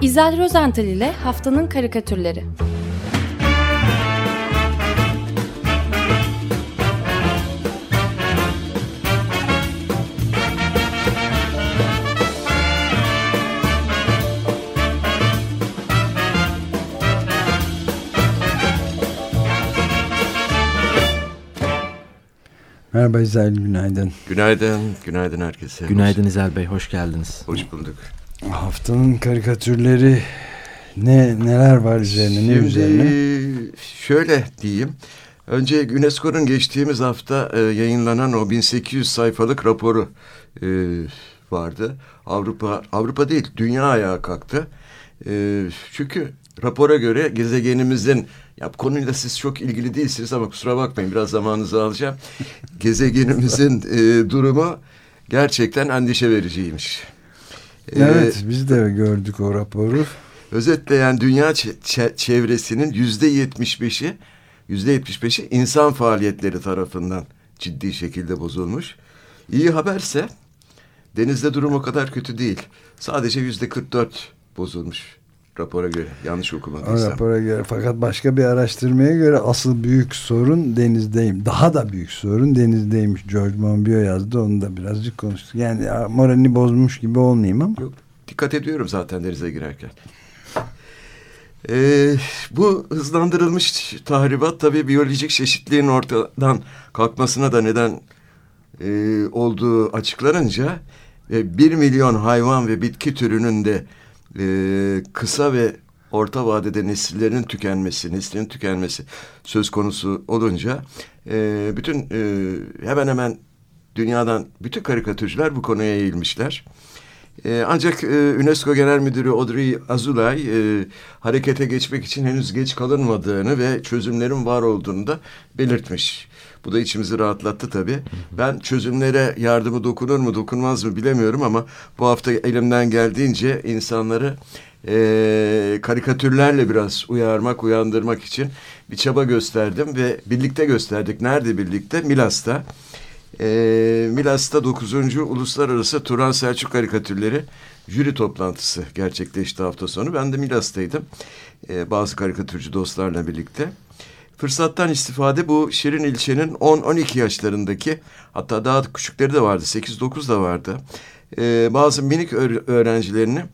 İzel Rozental ile Haftanın Karikatürleri Merhaba İzel, günaydın. Günaydın, günaydın herkese. Günaydın İzel Bey, hoş geldiniz. Hoş bulduk. Haftanın karikatürleri ne neler var üzerine, ne Şimdi üzerine? şöyle diyeyim. Önce UNESCO'nun geçtiğimiz hafta e, yayınlanan o 1800 sayfalık raporu e, vardı. Avrupa Avrupa değil, dünya ayağa kalktı. E, çünkü rapora göre gezegenimizin ya konuyla siz çok ilgili değilsiniz ama kusura bakmayın biraz zamanınızı alacağım. Gezegenimizin e, durumu gerçekten endişe vericiymiş. E, Evet, biz de gördük o raporu. Özetle yani dünya çevresinin yüzde yetmiş beşi yüzde yetmiş beşi insan faaliyetleri tarafından ciddi şekilde bozulmuş. İyi haberse denizde durum o kadar kötü değil. Sadece yüzde kırk dört bozulmuş rapora göre. Yanlış okumadıysam. rapora göre. Fakat başka bir araştırmaya göre asıl büyük sorun denizdeyim. Daha da büyük sorun denizdeymiş. George Monbiot yazdı. Onu da birazcık konuştuk. Yani ya, moralini bozmuş gibi olmayayım ama. Yok, dikkat ediyorum zaten denize girerken. Ee, bu hızlandırılmış tahribat tabii biyolojik çeşitliliğin ortadan kalkmasına da neden e, olduğu açıklanınca e, 1 milyon hayvan ve bitki türünün de e, kısa ve orta vadede nesillerinin tükenmesi, neslinin tükenmesi söz konusu olunca e, bütün e, hemen hemen dünyadan bütün karikatürcüler bu konuya eğilmişler. Ee, ancak e, UNESCO Genel Müdürü Audrey Azoulay e, harekete geçmek için henüz geç kalınmadığını ve çözümlerin var olduğunu da belirtmiş. Bu da içimizi rahatlattı tabii. Ben çözümlere yardımı dokunur mu dokunmaz mı bilemiyorum ama bu hafta elimden geldiğince insanları e, karikatürlerle biraz uyarmak, uyandırmak için bir çaba gösterdim ve birlikte gösterdik. Nerede birlikte? Milas'ta. E, Milas'ta 9. Uluslararası Turan Selçuk Karikatürleri jüri toplantısı gerçekleşti hafta sonu. Ben de Milas'taydım. E, bazı karikatürcü dostlarla birlikte. Fırsattan istifade bu Şirin ilçenin 10-12 yaşlarındaki hatta daha küçükleri de vardı 8-9 da vardı. E, bazı minik öğrencilerini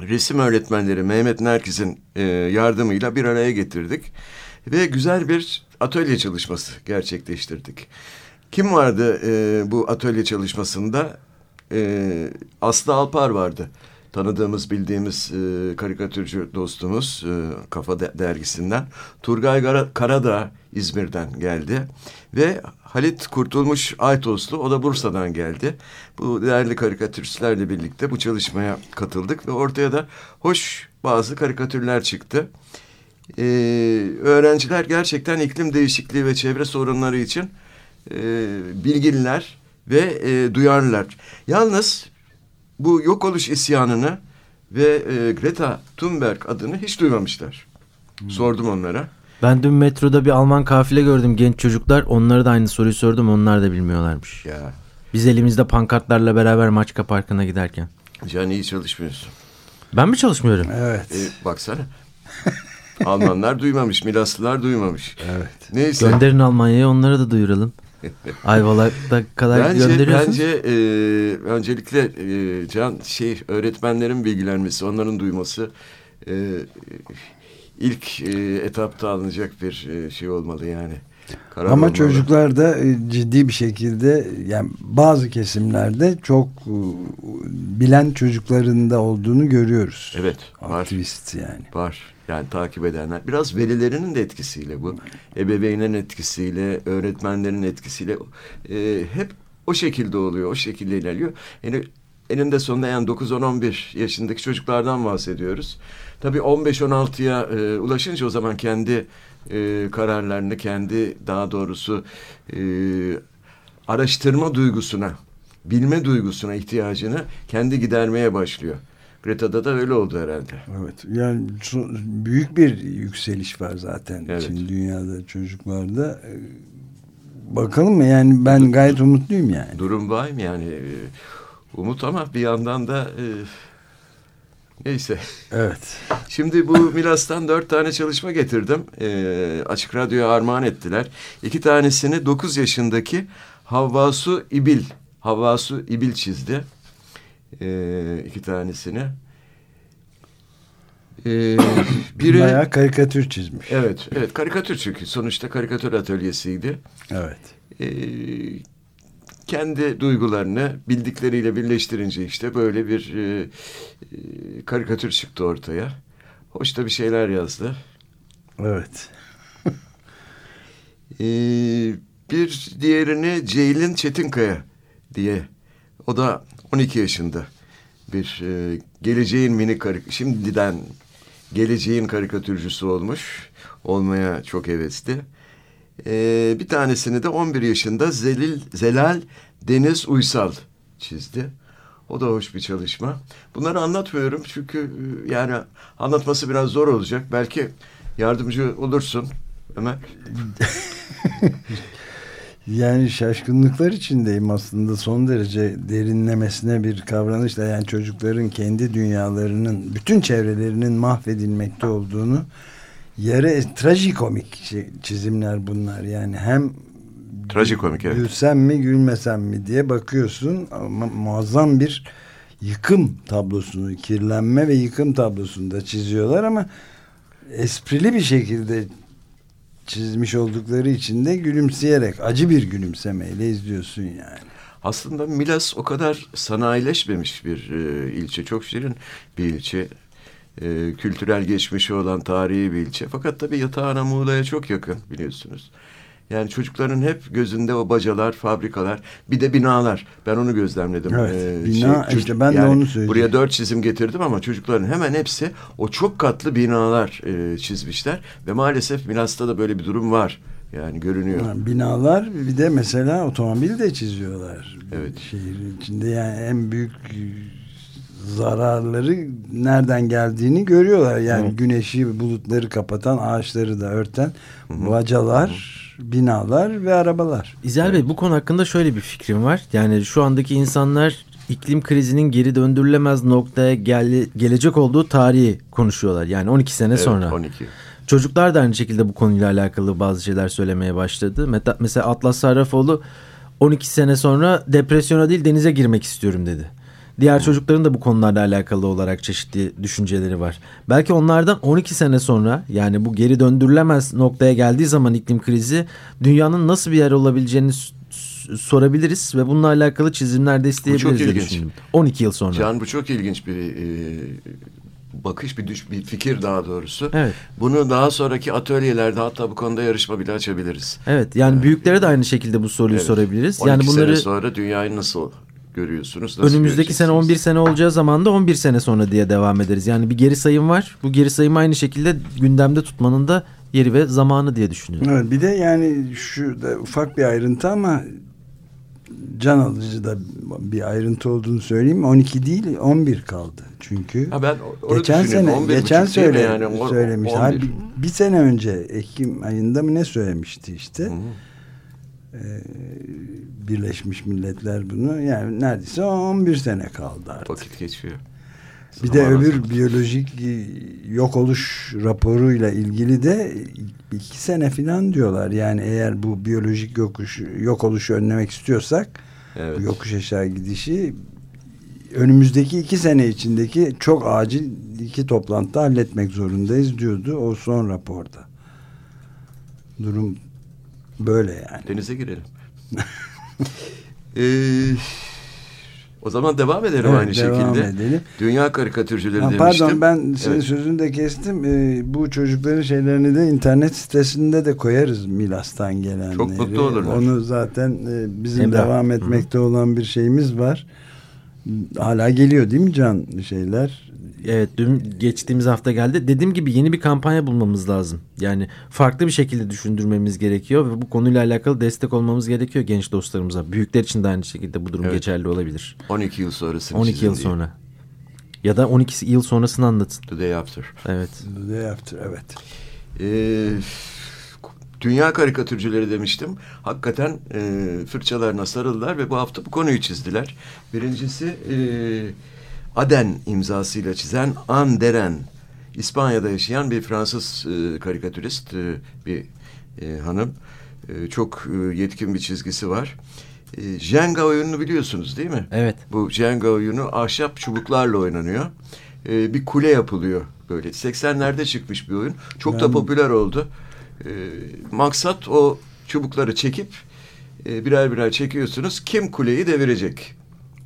resim öğretmenleri Mehmet Nerkiz'in e, yardımıyla bir araya getirdik. Ve güzel bir atölye çalışması gerçekleştirdik. Kim vardı e, bu atölye çalışmasında? E, Aslı Alpar vardı. Tanıdığımız, bildiğimiz e, karikatürcü dostumuz e, Kafa Dergisi'nden. Turgay Karadağ İzmir'den geldi. Ve Halit Kurtulmuş Aytoslu, o da Bursa'dan geldi. Bu değerli karikatüristlerle birlikte bu çalışmaya katıldık. Ve ortaya da hoş bazı karikatürler çıktı. Ee, öğrenciler gerçekten iklim değişikliği ve çevre sorunları için e, bilgililer ve e, duyarlılar. Yalnız bu yok oluş isyanını ve e, Greta Thunberg adını hiç duymamışlar. Hmm. Sordum onlara. Ben dün metroda bir Alman kafile gördüm genç çocuklar. Onlara da aynı soruyu sordum. Onlar da bilmiyorlarmış. Ya. Biz elimizde pankartlarla beraber Maçka Parkı'na giderken. Can iyi çalışmıyorsun. Ben mi çalışmıyorum? Evet. E, baksana. Almanlar duymamış, Milaslılar duymamış. Evet. Neyse. Gönderin Almanya'ya onlara da duyuralım. Ayvalık'ta kadar bence, gönderiyorsunuz. Bence e, öncelikle e, Can şey öğretmenlerin bilgilenmesi, onların duyması e, ilk e, etapta alınacak bir e, şey olmalı yani. Karar Ama olmalı. çocuklar da e, ciddi bir şekilde yani bazı kesimlerde çok e, bilen çocukların da olduğunu görüyoruz. Evet. Var. Aktivist yani. Var. Yani takip edenler. Biraz velilerinin de etkisiyle bu. Ebeveynlerin etkisiyle, öğretmenlerin etkisiyle e, hep o şekilde oluyor. O şekilde ilerliyor. Yani eninde sonunda yani 9-10-11 yaşındaki çocuklardan bahsediyoruz. Tabii 15-16'ya e, ulaşınca o zaman kendi e, kararlarını, kendi daha doğrusu e, araştırma duygusuna, bilme duygusuna ihtiyacını kendi gidermeye başlıyor. Greta'da da öyle oldu herhalde. Evet. Yani büyük bir yükseliş var zaten evet. şimdi dünyada çocuklarda. Bakalım mı yani ben gayet umutluyum yani. Durum mı yani? Umut ama bir yandan da Neyse. Evet. Şimdi bu Milas'tan dört tane çalışma getirdim. Ee, Açık Radyo'ya armağan ettiler. İki tanesini 9 yaşındaki Havvasu İbil, Havvasu İbil çizdi. Ee, iki tanesini. Ee, biri... Bayağı karikatür çizmiş. Evet, evet karikatür çünkü. Sonuçta karikatür atölyesiydi. Evet. Ee, kendi duygularını bildikleriyle birleştirince işte böyle bir e, e, karikatür çıktı ortaya. Hoş da bir şeyler yazdı. Evet. Ee, bir diğerini Ceylin Çetinkaya diye. O da 12 yaşında. Bir e, geleceğin mini karik şimdiden geleceğin karikatürcüsü olmuş. Olmaya çok hevesli. Ee, bir tanesini de 11 yaşında Zelil, Zelal Deniz Uysal çizdi. O da hoş bir çalışma. Bunları anlatmıyorum çünkü e, yani anlatması biraz zor olacak. Belki yardımcı olursun Ömer. Yani şaşkınlıklar içindeyim aslında son derece derinlemesine bir kavranışla yani çocukların kendi dünyalarının bütün çevrelerinin mahvedilmekte olduğunu yere trajikomik şey- çizimler bunlar yani hem Trajikomik evet. gülsem mi gülmesem mi diye bakıyorsun ama muazzam bir yıkım tablosunu kirlenme ve yıkım tablosunu da çiziyorlar ama esprili bir şekilde çizmiş oldukları için de gülümseyerek acı bir gülümsemeyle izliyorsun yani. Aslında Milas o kadar sanayileşmemiş bir e, ilçe. Çok şirin bir ilçe. E, kültürel geçmişi olan tarihi bir ilçe. Fakat tabii yatağına Muğla'ya çok yakın biliyorsunuz. Yani çocukların hep gözünde o bacalar, fabrikalar, bir de binalar. Ben onu gözlemledim. Evet, Ee, bina, çocuk- işte ben de onu söyleyeceğim. Buraya dört çizim getirdim ama çocukların hemen hepsi o çok katlı binalar e, çizmişler. Ve maalesef Milas'ta da böyle bir durum var. Yani görünüyor. Ha, Binalar bir de mesela otomobil de çiziyorlar. Evet. Şehrin içinde yani en büyük zararları nereden geldiğini görüyorlar. Yani Evet. güneşi bulutları kapatan ağaçları da örten bacalar, binalar ve arabalar. İzel Bey bu konu hakkında şöyle bir fikrim var. Yani şu andaki insanlar iklim krizinin geri döndürülemez noktaya gele- gelecek olduğu tarihi konuşuyorlar. Yani 12 sene Evet, sonra. 12. Çocuklar da aynı şekilde bu konuyla alakalı bazı şeyler söylemeye başladı. Mesela Atlas Sarrafoğlu 12 sene sonra depresyona değil denize girmek istiyorum dedi. Diğer çocukların da bu konularla alakalı olarak çeşitli düşünceleri var. Belki onlardan 12 sene sonra yani bu geri döndürülemez noktaya geldiği zaman iklim krizi dünyanın nasıl bir yer olabileceğini sorabiliriz ve bununla alakalı çizimler de isteyebiliriz ilginç. düşündüm. 12 yıl sonra. Can bu çok ilginç bir e, bakış, bir, düş, bir fikir daha doğrusu. Evet. Bunu daha sonraki atölyelerde hatta bu konuda yarışma bile açabiliriz. Evet yani büyüklere de aynı şekilde bu soruyu Evet. sorabiliriz. 12 Yani bunları sene sonra dünyayı nasıl görüyorsunuz? Nasıl Önümüzdeki sene göreceksiniz? 11 sene olacağı zaman da 11 sene sonra diye devam ederiz. Yani bir geri sayım var. Bu geri sayımı aynı şekilde gündemde tutmanın da yeri ve zamanı diye düşünüyorum. Evet, bir de yani şu da ufak bir ayrıntı ama can alıcı da bir ayrıntı olduğunu söyleyeyim. 12 değil 11 kaldı. Çünkü Ha ben geçen sene 11 geçen söyle yani? O- söylemiş. 11. Ha, bir, bir sene önce Ekim ayında mı ne söylemişti işte. Hı hı. Birleşmiş Milletler bunu yani neredeyse 11 sene kaldı artık. Vakit geçiyor. Bir de Zaman öbür azaldı. biyolojik yok oluş raporuyla ilgili de iki sene falan diyorlar. Yani eğer bu biyolojik yokuş, yok oluşu önlemek istiyorsak Evet. yokuş aşağı gidişi önümüzdeki iki sene içindeki çok acil iki toplantıda halletmek zorundayız diyordu o son raporda. Durum böyle yani. Denize girelim. Ee, o zaman devam edelim Evet, aynı devam şekilde. edelim. Dünya karikatürcüleri Ha, demiştim. pardon ben senin Evet. sözünü de kestim. Ee, bu çocukların şeylerini de internet sitesinde de koyarız Milas'tan gelenleri. Çok mutlu olurlar. Onu zaten e, bizim Emrah. devam etmekte olan bir şeyimiz var. Hala geliyor değil mi Can şeyler? Evet dün geçtiğimiz hafta geldi. Dediğim gibi yeni bir kampanya bulmamız lazım. Yani farklı bir şekilde düşündürmemiz gerekiyor ve bu konuyla alakalı destek olmamız gerekiyor genç dostlarımıza. Büyükler için de aynı şekilde bu durum Evet. geçerli olabilir. 12 yıl sonrasını 12 yıl diye. sonra. Ya da 12 yıl sonrasını anlatın. The day after. Evet. The Day After, evet. Ee, dünya karikatürcüleri demiştim. Hakikaten e, fırçalarına sarıldılar ve bu hafta bu konuyu çizdiler. Birincisi e, Aden imzasıyla çizen Anderen. İspanya'da yaşayan bir Fransız e, karikatürist e, bir e, hanım. E, çok e, yetkin bir çizgisi var. E, Jenga oyununu biliyorsunuz değil mi? Evet. Bu Jenga oyunu ahşap çubuklarla oynanıyor. E, bir kule yapılıyor böyle. 80'lerde çıkmış bir oyun. Çok da Ben- popüler oldu. E, maksat o çubukları çekip e, birer birer çekiyorsunuz. Kim kuleyi devirecek?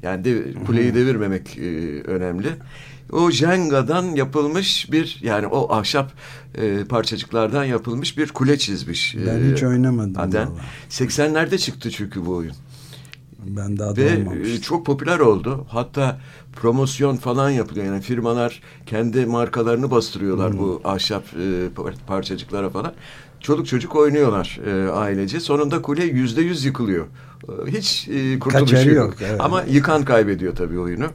Yani de, kuleyi devirmemek e, önemli. O Jenga'dan yapılmış bir yani o ahşap e, parçacıklardan yapılmış bir kule çizmiş. Ben e, hiç oynamadım Aden. vallahi. 80'lerde çıktı çünkü bu oyun. Ben daha Ve e, çok popüler oldu. Hatta promosyon falan yapılıyor. Yani firmalar kendi markalarını bastırıyorlar Hmm. bu ahşap e, par- parçacıklara falan. Çoluk çocuk oynuyor e, ailece. Sonunda kule yüzde yüz yıkılıyor. E, Hiç e, kurtuluşu yok. yok, evet. Ama yıkan kaybediyor tabii oyunu.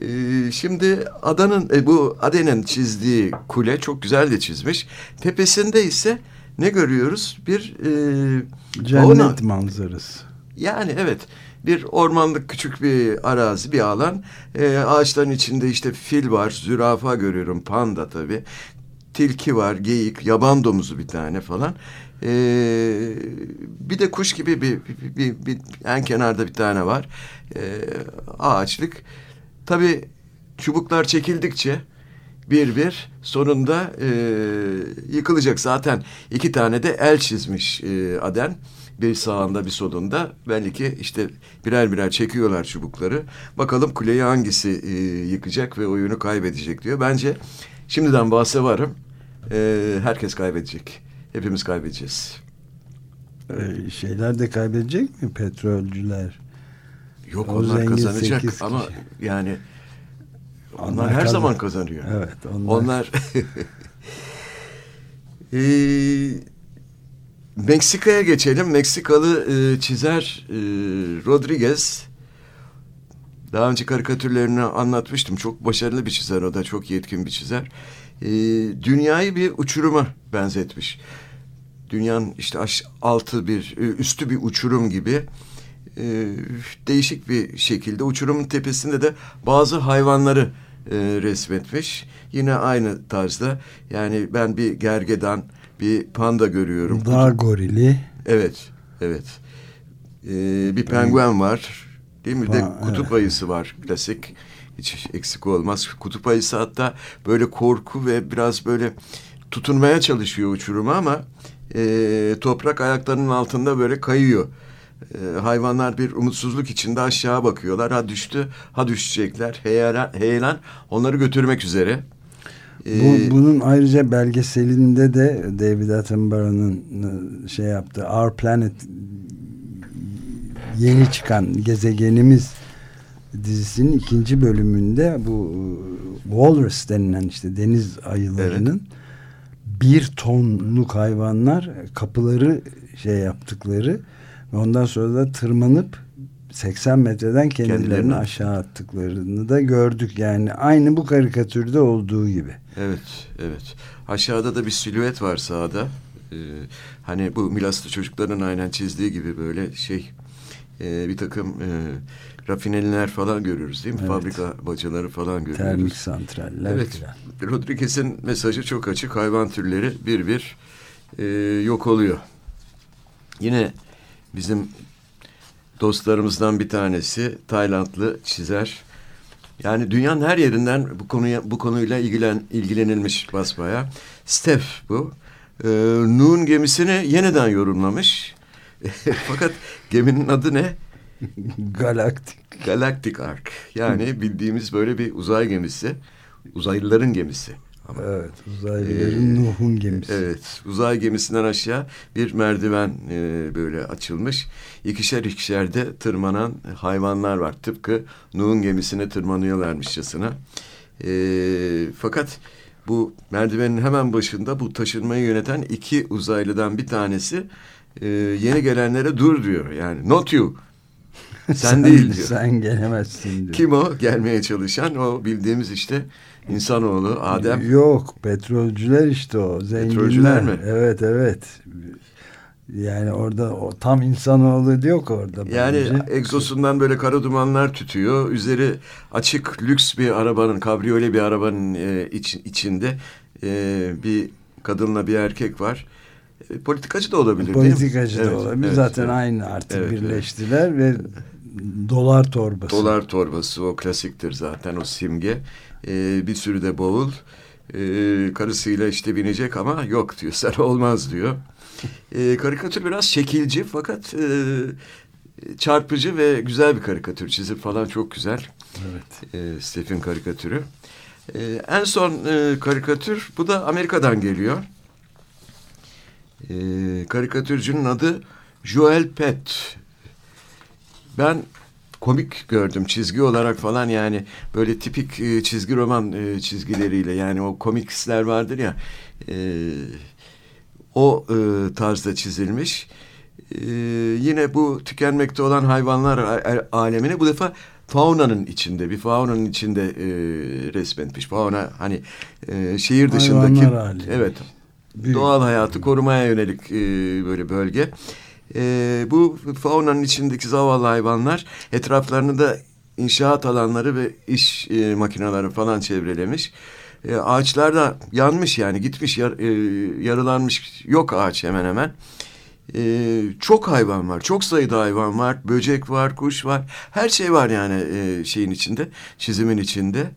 E, şimdi Adanın e, bu Aden'in çizdiği kule çok güzel de çizmiş. Tepesinde ise ne görüyoruz? Bir e, Cennet fauna- manzarası. Yani evet bir ormanlık küçük bir arazi bir alan. Ee, ağaçların içinde işte fil var zürafa görüyorum panda tabi tilki var geyik yaban domuzu bir tane falan. Ee, bir de kuş gibi bir, bir, bir, bir- en kenarda bir tane var. Ee, ağaçlık. Tabi çubuklar çekildikçe bir bir sonunda e, yıkılacak. Zaten iki tane de el çizmiş e, Aden bir sağında bir solunda. Belli ki işte birer birer çekiyorlar çubukları. Bakalım kuleyi hangisi e, yıkacak ve oyunu kaybedecek diyor. Bence şimdiden bahse varım e, herkes kaybedecek. Hepimiz kaybedeceğiz. Ee, şeyler de kaybedecek mi? Petrolcüler? yok O onlar kazanacak sekiz ama kişi. yani onlar, Onlar her kazan- zaman kazanıyor. Evet, onlar- onlar Ee, Meksika'ya geçelim. Meksikalı e, çizer e, Rodriguez. Daha önce karikatürlerini anlatmıştım. Çok başarılı bir çizer o da. Çok yetkin bir çizer. Ee, dünyayı bir uçuruma benzetmiş. Dünyanın işte aş, altı bir, e, üstü bir uçurum gibi. Ee, değişik bir şekilde uçurumun tepesinde de bazı hayvanları e, resmetmiş. Yine aynı tarzda. Yani ben bir gergedan, bir panda görüyorum. Dağ gorili. Evet, evet. Ee, bir penguen var. Değil mi? Bir de kutup ayısı var. Klasik. Hiç eksik olmaz. Kutup ayısı hatta böyle korku ve biraz böyle tutunmaya çalışıyor uçuruma ama e, toprak ayaklarının altında böyle kayıyor. E, hayvanlar bir umutsuzluk içinde aşağı bakıyorlar. Ha düştü, ha düşecekler. Heyelan, heyelan onları götürmek üzere. Bu, Ee, bunun ayrıca belgeselinde de David Attenborough'un e, şey yaptığı Our Planet yeni çıkan gezegenimiz dizisinin ikinci bölümünde bu e, walrus denilen işte deniz ayılarının bir tonluk hayvanlar kapıları şey yaptıkları ve ondan sonra da tırmanıp 80 metreden kendilerini, Kendilerini aşağı attıklarını da gördük yani aynı bu karikatürde olduğu gibi. Evet, evet. Aşağıda da bir silüet var sağda. Ee, hani bu Milaslı çocukların aynen çizdiği gibi böyle şey e, bir takım e, rafineliler falan görüyoruz değil mi? Evet. Fabrika bacaları falan görüyoruz. Termik santraller Evet. filan. Rodriguez'in mesajı çok açık. Hayvan türleri bir bir e, yok oluyor. Yine bizim dostlarımızdan bir tanesi Taylandlı çizer. Yani dünyanın her yerinden bu konuya bu konuyla ilgilen ilgilenilmiş basbaya. Steph bu. Ee, Nuh'un gemisini yeniden yorumlamış. Fakat geminin adı ne? Galaktik. Galactic Ark. Yani bildiğimiz böyle bir uzay gemisi. Uzaylıların gemisi. Ama Evet, uzaylıların Ee, Nuh'un gemisi. Evet, uzay gemisinden aşağı bir merdiven e, böyle açılmış. İkişer ikişer de tırmanan hayvanlar var. Tıpkı Nuh'un gemisine tırmanıyorlarmışçasına. E, fakat bu merdivenin hemen başında bu taşınmayı yöneten iki uzaylıdan bir tanesi e, yeni gelenlere dur diyor. Yani not you. Sen, değil diyor. Sen gelemezsin diyor. Kim o? Gelmeye çalışan o bildiğimiz işte insanoğlu Adem. Yok, petrolcüler işte o. Zenginler. Petrolcüler mi? Evet, evet. Yani orada o tam insanoğlu yok orada. Yani bence. egzosundan böyle kara dumanlar tütüyor. Üzeri açık lüks bir arabanın, kabriyole bir arabanın e, iç, içinde e, bir kadınla bir erkek var. E, politikacı da olabilir Politikacı değil mi? da Evet, olabilir. evet, Zaten evet. aynı artık Evet, evet. birleştiler ve dolar torbası. Dolar torbası o klasiktir zaten o simge. E, bir sürü de bavul. E, karısıyla işte binecek ama yok diyor. Sen olmaz diyor. E, karikatür biraz şekilci fakat e, çarpıcı ve güzel bir karikatür. Çizim falan çok güzel. Evet. e, Stephen karikatürü. E, en son e, karikatür bu da Amerika'dan geliyor. E, karikatürcünün adı Joel Pett. Ben komik gördüm çizgi olarak falan yani böyle tipik e, çizgi roman e, çizgileriyle yani o komiksler vardır ya e, o e, tarzda çizilmiş. E, yine bu tükenmekte olan hayvanlar a- a- alemini bu defa faunanın içinde bir faunanın içinde e, resmetmiş. Fauna hani e, şehir dışındaki evet doğal hayatı korumaya yönelik e, böyle bölge. E, bu faunanın içindeki zavallı hayvanlar etraflarını da inşaat alanları ve iş e, makineleri falan çevrelemiş. E, ağaçlar da yanmış yani gitmiş yar, e, yarılanmış yok ağaç hemen hemen. E, çok hayvan var çok sayıda hayvan var böcek var kuş var her şey var yani e, şeyin içinde çizimin içinde.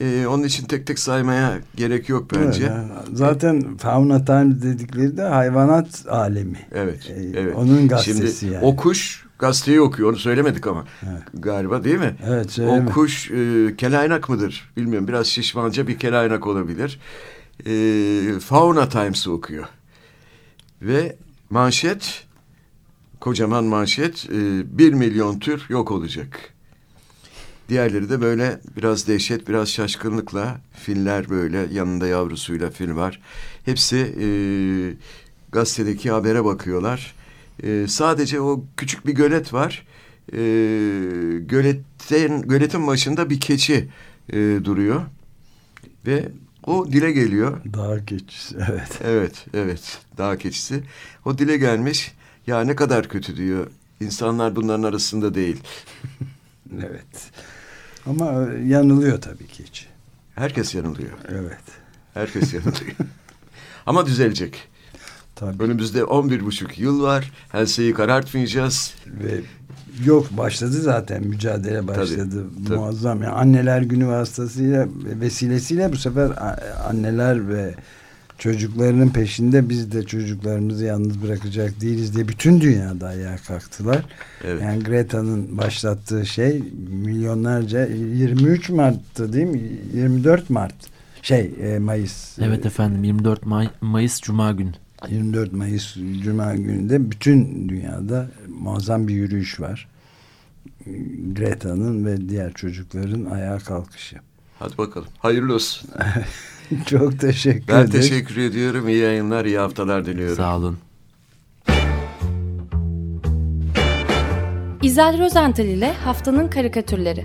E, onun için tek tek saymaya gerek yok bence. Evet, zaten Fauna Times dedikleri de hayvanat alemi. Evet, Ee, evet. onun gazetesi Şimdi yani. o kuş gazeteyi okuyor. Onu söylemedik ama. Evet. Galiba değil mi? Evet, söyleme. O kuş e, kelaynak mıdır? Bilmiyorum. Biraz şişmanca bir kelaynak olabilir. E, Fauna Times'ı okuyor. Ve manşet, kocaman manşet, e, bir milyon tür yok olacak. Diğerleri de böyle biraz dehşet, biraz şaşkınlıkla filler böyle yanında yavrusuyla fil var. Hepsi e, gazetedeki habere bakıyorlar. E, sadece o küçük bir gölet var. E, göletin, göletin başında bir keçi e, duruyor. Ve o dile geliyor. Dağ keçisi evet. Evet, evet. Dağ keçisi. O dile gelmiş. Ya ne kadar kötü diyor. İnsanlar bunların arasında değil. Evet. Ama yanılıyor tabii keçi. Herkes yanılıyor. Evet. Herkes yanılıyor. Ama düzelecek. Tabii. Önümüzde 11 buçuk yıl var. Henseyi karartmayacağız. Ve yok başladı zaten mücadele başladı. tabii. Muazzam. Yani anneler günü vasıtasıyla vesilesiyle bu sefer anneler ve çocuklarının peşinde biz de çocuklarımızı yalnız bırakacak değiliz diye bütün dünyada ayağa kalktılar. Evet. Yani Greta'nın başlattığı şey milyonlarca 23 Mart'tı değil mi? 24 Mart şey e, Mayıs. Evet efendim 24 May Mayıs Cuma günü. 24 Mayıs Cuma gününde bütün dünyada muazzam bir yürüyüş var. Greta'nın ve diğer çocukların ayağa kalkışı. Hadi bakalım. Hayırlı olsun. Çok teşekkür Ben ederim. teşekkür ediyorum. İyi yayınlar, iyi haftalar diliyorum. Sağ olun. İzel Rozental ile Haftanın Karikatürleri.